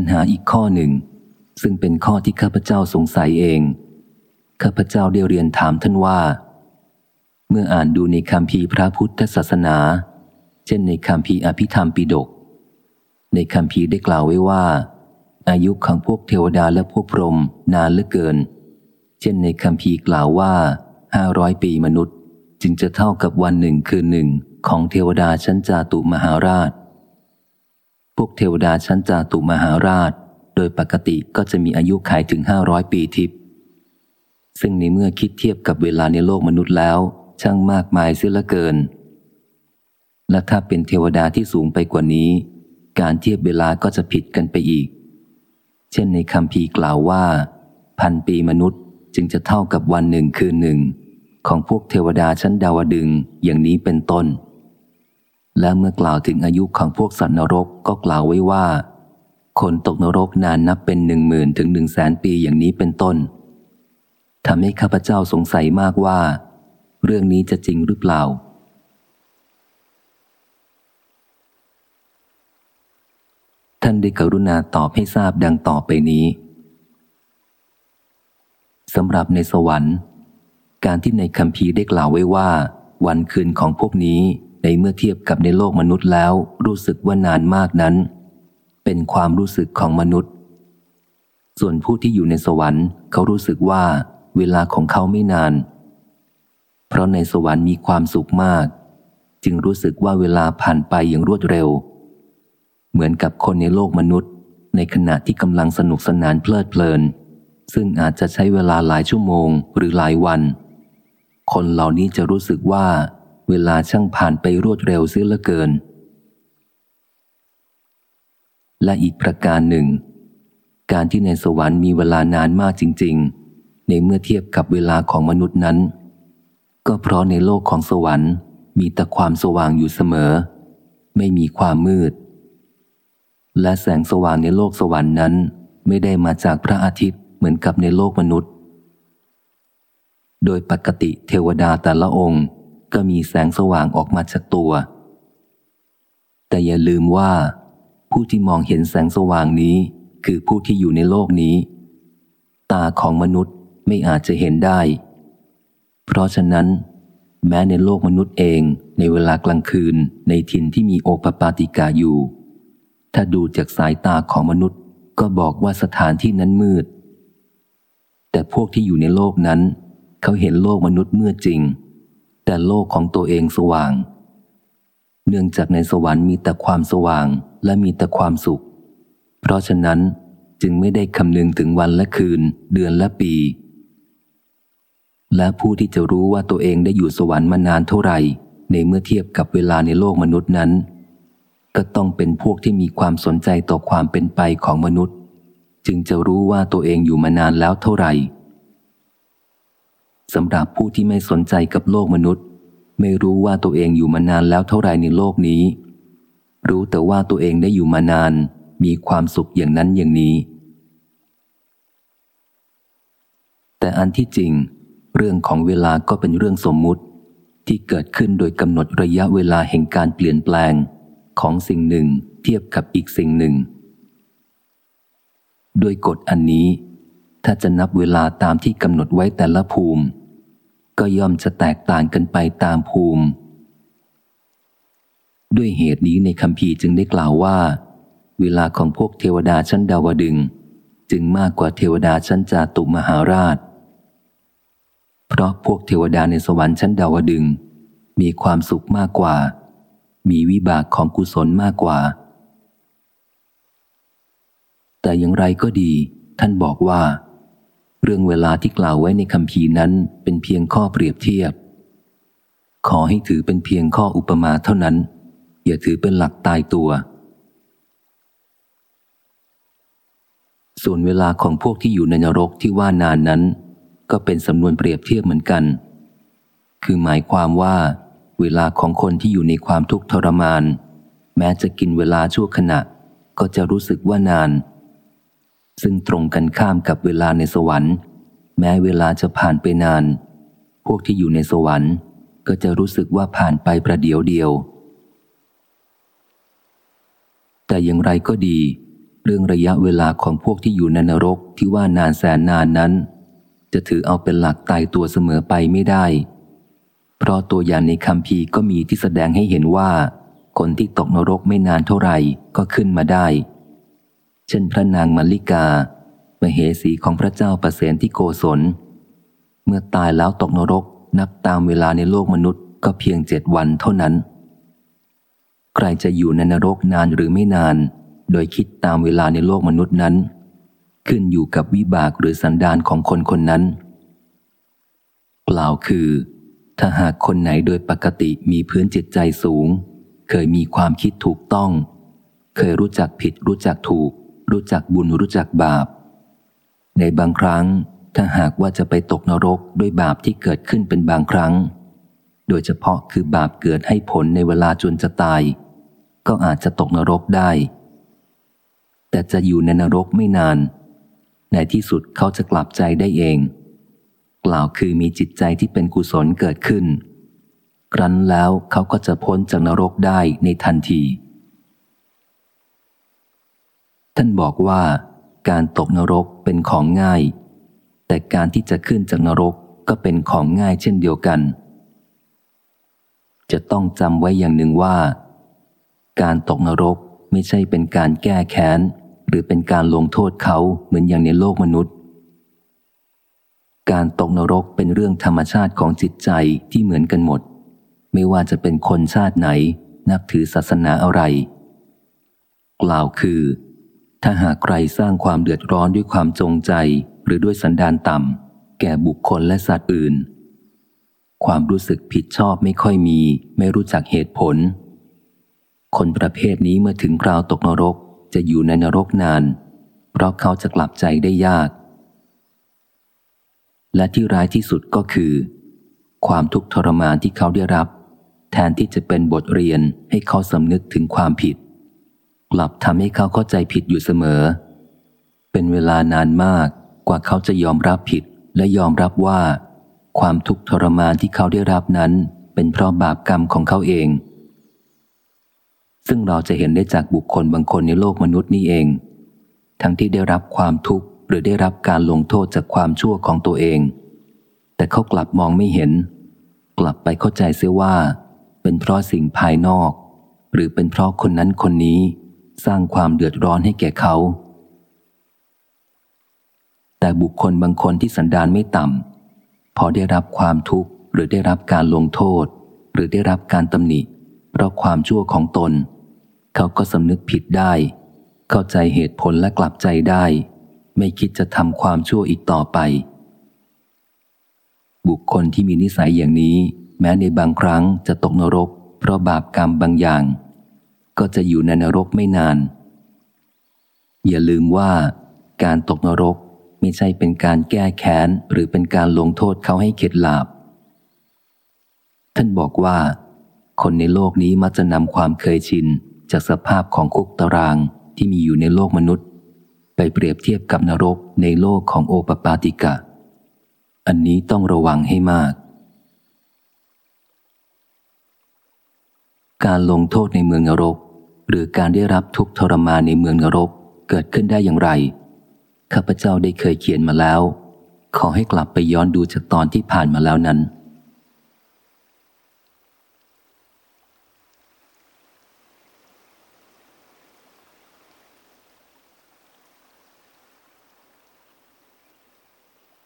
ปัญหาอีกข้อหนึ่ง ซึ่งเป็นข้อที่ข้าพเจ้าสงสัยเอง ข้าพเจ้าได้เรียนถามท่านว่า เมื่ออ่านดูในคำพีพระพุทธศาสนา เช่นในคำพีอภิธรรมปิฎกในคำพีได้กล่าวไว้ว่า อายุของพวกเทวดาและพวกพรหมนานเหลือเกิน เช่นในคำพีกล่าวว่าห้าร้อยปีมนุษย์ จึงจะเท่ากับวันหนึ่งคืนหนึ่งของเทวดาชั้นจาตุมหาราช พวกเทวดาชั้นจาตุมหาราช โดยปกติก็จะมีอายุขัยถึงห้าร้อยปีทิพย์ซึ่งในเมื่อคิดเทียบกับเวลาในโลกมนุษย์แล้ว ช่างมากมายเสียละเกิน และถ้าเป็นเทวดาที่สูงไปกว่านี้ การเทียบเวลาก็จะผิดกันไปอีก เช่นในคำพีกล่าวว่า พันปีมนุษย์จึงจะเท่ากับวันหนึ่งคืนหนึ่ง ของพวกเทวดาชั้นดาวดึงอย่างนี้เป็นต้น และเมื่อกล่าวถึงอายุของพวกสัตว์นรกก็กล่าวไว้ว่า คนตกนรกนานนับเป็นหนึ่งหมื่นถึงหนึ่งแสนปีอย่างนี้เป็นต้นทำให้ข้าพเจ้าสงสัยมากว่า เรื่องนี้จะจริงหรือเปล่า ท่านได้กรุณาตอบให้ทราบดังต่อไปนี้สำหรับในสวรรค์ การที่ในคำพีได้กล่าวไว้ว่า วันคืนของพวกนี้ ในเมื่อเทียบกับในโลกมนุษย์แล้ว รู้สึกว่านานมากนั้น เป็นความรู้สึกของมนุษย์ ส่วนผู้ที่อยู่ในสวรรค์ เขารู้สึกว่าเวลาของเขาไม่นาน เพราะในสวรรค์มีความสุขมาก จึงรู้สึกว่าเวลาผ่านไปอย่างรวดเร็ว เหมือนกับคนในโลกมนุษย์ ในขณะที่กำลังสนุกสนานเพลิดเพลิน ซึ่งอาจจะใช้เวลาหลายชั่วโมงหรือหลายวัน คนเหล่านี้จะรู้สึกว่า เวลาช่างผ่านไปรวดเร็วเสียเหลือเกิน และอีกประการหนึ่ง การที่ในสวรรค์มีเวลานานมากจริง ๆ ในเมื่อเทียบกับเวลาของมนุษย์นั้น ก็เพราะในโลกของสวรรค์ มีแต่ความสว่างอยู่เสมอ ไม่มีความมืด และแสงสว่างในโลกสวรรค์นั้น ไม่ได้มาจากพระอาทิตย์เหมือนกับในโลกมนุษย์ โดยปกติเทวดาแต่ละองค์ ก็มีแสงสว่างออกมาจากตัว แต่อย่าลืมว่า ผู้ที่มองเห็นแสงสว่างนี้คือผู้ที่อยู่ในโลกนี้ ตาของมนุษย์ไม่อาจจะเห็นได้ เพราะฉะนั้น แม้ในโลกมนุษย์เองในเวลากลางคืนในถิ่นที่มีโอปปาติกาอยู่ ถ้าดูจากสายตาของมนุษย์ก็บอกว่าสถานที่นั้นมืด แต่พวกที่อยู่ในโลกนั้น เขาเห็นโลกมนุษย์มืดจริง แต่โลกของตัวเองสว่าง เนื่องจากในสวรรค์มีแต่ความสว่างและมีแต่ความสุข เพราะฉะนั้นจึงไม่ได้คำนึงถึงวันและคืน เดือนและปี และผู้ที่จะรู้ว่าตัวเองได้อยู่สวรรค์มานานเท่าไหร่ ในเมื่อเทียบกับเวลาในโลกมนุษย์นั้น ก็ต้องเป็นพวกที่มีความสนใจต่อความเป็นไปของมนุษย์ จึงจะรู้ว่าตัวเองอยู่มานานแล้วเท่าไหร่ สำหรับผู้ที่ไม่สนใจกับโลกมนุษย์ ไม่รู้ว่าตัวเองอยู่มานานแล้วเท่าไหร่ในโลกนี้ รู้แต่ว่าตัวเองได้อยู่มานาน มีความสุขอย่างนั้นอย่างนี้ แต่อันที่จริง เรื่องของเวลาก็เป็นเรื่องสมมุติที่เกิดขึ้นโดยกำหนดระยะเวลาแห่งการเปลี่ยนแปลงของสิ่งหนึ่งเทียบกับอีกสิ่งหนึ่งโดยกฎอันนี้ ถ้าจะนับเวลาตามที่กำหนดไว้แต่ละภูมิ ก็ย่อมจะแตกต่างกันไปตามภูมิ ด้วยเหตุนี้ในคำพีจึงได้กล่าวว่า เวลาของพวกเทวดาชั้นดาวดึง จึงมากกว่าเทวดาชั้นจาตุมหาราช เพราะพวกเทวดาในสวรรค์ชั้นดาวดึง มีความสุขมากกว่า มีวิบากของกุศลมากกว่า แต่อย่างไรก็ดี ท่านบอกว่า เรื่องเวลาที่กล่าวไว้ในคำพีนั้นเป็นเพียงข้อเปรียบเทียบ ขอให้ถือเป็นเพียงข้ออุปมาเท่านั้น อย่าถือเป็นหลักตายตัว ส่วนเวลาของพวกที่อยู่ในนรกที่ว่านานนั้น ก็เป็นสำนวนเปรียบเทียบเหมือนกัน คือหมายความว่า เวลาของคนที่อยู่ในความทุกข์ทรมาน แม้จะกินเวลาชั่วขณะ ก็จะรู้สึกว่านาน ซึ่งตรงกันข้ามกับเวลาในสวรรค์ แม้เวลาจะผ่านไปนาน พวกที่อยู่ในสวรรค์ ก็จะรู้สึกว่าผ่านไปประเดียวเดียว แต่อย่างไรก็ดี เรื่องระยะเวลาของพวกที่อยู่ในนรกที่ว่านานแสนนานนั้น จะถือเอาเป็นหลักตายตัวเสมอไปไม่ได้ เพราะตัวอย่างในคำพีก็มีที่แสดงให้เห็นว่า คนที่ตกนรกไม่นานเท่าไหร่ก็ขึ้นมาได้ เช่นพระนางมัลลิกา มเหสีของพระเจ้าประเสนที่โกศล เมื่อตายแล้วตกนรกนับตามเวลาในโลกมนุษย์ก็เพียงเจ็ดวันเท่านั้น ใครจะอยู่ในนรกนานหรือไม่นาน โดยคิดตามเวลาในโลกมนุษย์นั้น ขึ้นอยู่กับวิบากหรือสันดานของคนคนนั้น กล่าวคือ ถ้าหากคนไหนโดยปกติมีพื้นจิตใจสูง เคยมีความคิดถูกต้อง เคยรู้จักผิดรู้จักถูก รู้จักบุญรู้จักบาป ในบางครั้งถ้าหากว่าจะไปตกนรกด้วยบาปที่เกิดขึ้นเป็นบางครั้ง โดยเฉพาะคือบาปเกิดให้ผลในเวลาจนจะตาย ก็อาจจะตกนรกได้ แต่จะอยู่ในนรกไม่นาน ในที่สุดเขาจะกลับใจได้เอง กล่าวคือมีจิตใจที่เป็นกุศลเกิดขึ้น ครั้นแล้วเขาก็จะพ้นจากนรกได้ในทันที ท่านบอกว่าการตกนรกเป็นของง่าย แต่การที่จะขึ้นจากนรกก็เป็นของง่ายเช่นเดียวกัน จะต้องจำไว้อย่างหนึ่งว่า การตกนรกไม่ใช่เป็นการแก้แค้น หรือเป็นการลงโทษเขาเหมือนอย่างในโลกมนุษย์ การตกนรกเป็นเรื่องธรรมชาติของจิตใจที่เหมือนกันหมด ไม่ว่าจะเป็นคนชาติไหน นับถือศาสนาอะไร กล่าวคือ ถ้าหากใครสร้างความเดือดร้อนด้วยความจงใจ หรือด้วยสันดานต่ำ แก่บุคคลและสัตว์อื่น ความรู้สึกผิดชอบไม่ค่อยมี ไม่รู้จักเหตุผล คนประเภทนี้เมื่อถึงคราวตกนรกจะอยู่ในนรกนาน เพราะเขาจะกลับใจได้ยาก และที่ร้ายที่สุดก็คือ ความทุกข์ทรมานที่เขาได้รับ แทนที่จะเป็นบทเรียนให้เขาสำนึกถึงความผิด กลับทำให้เขาเข้าใจผิดอยู่เสมอ เป็นเวลานานมากกว่าเขาจะยอมรับผิดและยอมรับว่า ความทุกข์ทรมานที่เขาได้รับนั้น เป็นเพราะบาปกรรมของเขาเอง ซึ่งเราจะเห็นได้จากบุคคลบางคนในโลกมนุษย์นี่เอง ทั้งที่ได้รับความทุกข์หรือได้รับการลงโทษจากความชั่วของตัวเอง แต่เขากลับมองไม่เห็น กลับไปเข้าใจเสียว่า เป็นเพราะสิ่งภายนอก หรือเป็นเพราะคนนั้นคนนี้ สร้างความเดือดร้อนให้แก่เขา แต่บุคคลบางคนที่สันดานไม่ต่ำ พอได้รับความทุกข์หรือได้รับการลงโทษ หรือได้รับการตำหนิ เพราะความชั่วของตน เขาก็สำนึกผิดได้ เข้าใจเหตุผลและกลับใจได้ ไม่คิดจะทำความชั่วอีกต่อไป บุคคลที่มีนิสัยอย่างนี้ แม้ในบางครั้งจะตกนรก เพราะบาปกรรมบางอย่าง ก็จะอยู่ในนรกไม่นาน อย่าลืมว่าการตกนรกไม่ใช่เป็นการแก้แค้น หรือเป็นการลงโทษเขาให้เข็ดหลาบ ท่านบอกว่า คนในโลกนี้มักจะนำความเคยชิน จากสภาพของคุกตารางที่มีอยู่ในโลกมนุษย์ ไปเปรียบเทียบกับนรกในโลกของโอปปาติกะ อันนี้ต้องระวังให้มาก การลงโทษในเมืองนรก หรือการได้รับทุกทรมานในเมืองนรกเกิดขึ้นได้อย่างไร ข้าพเจ้าได้เคยเขียนมาแล้ว ขอให้กลับไปย้อนดูจากตอนที่ผ่านมาแล้วนั้น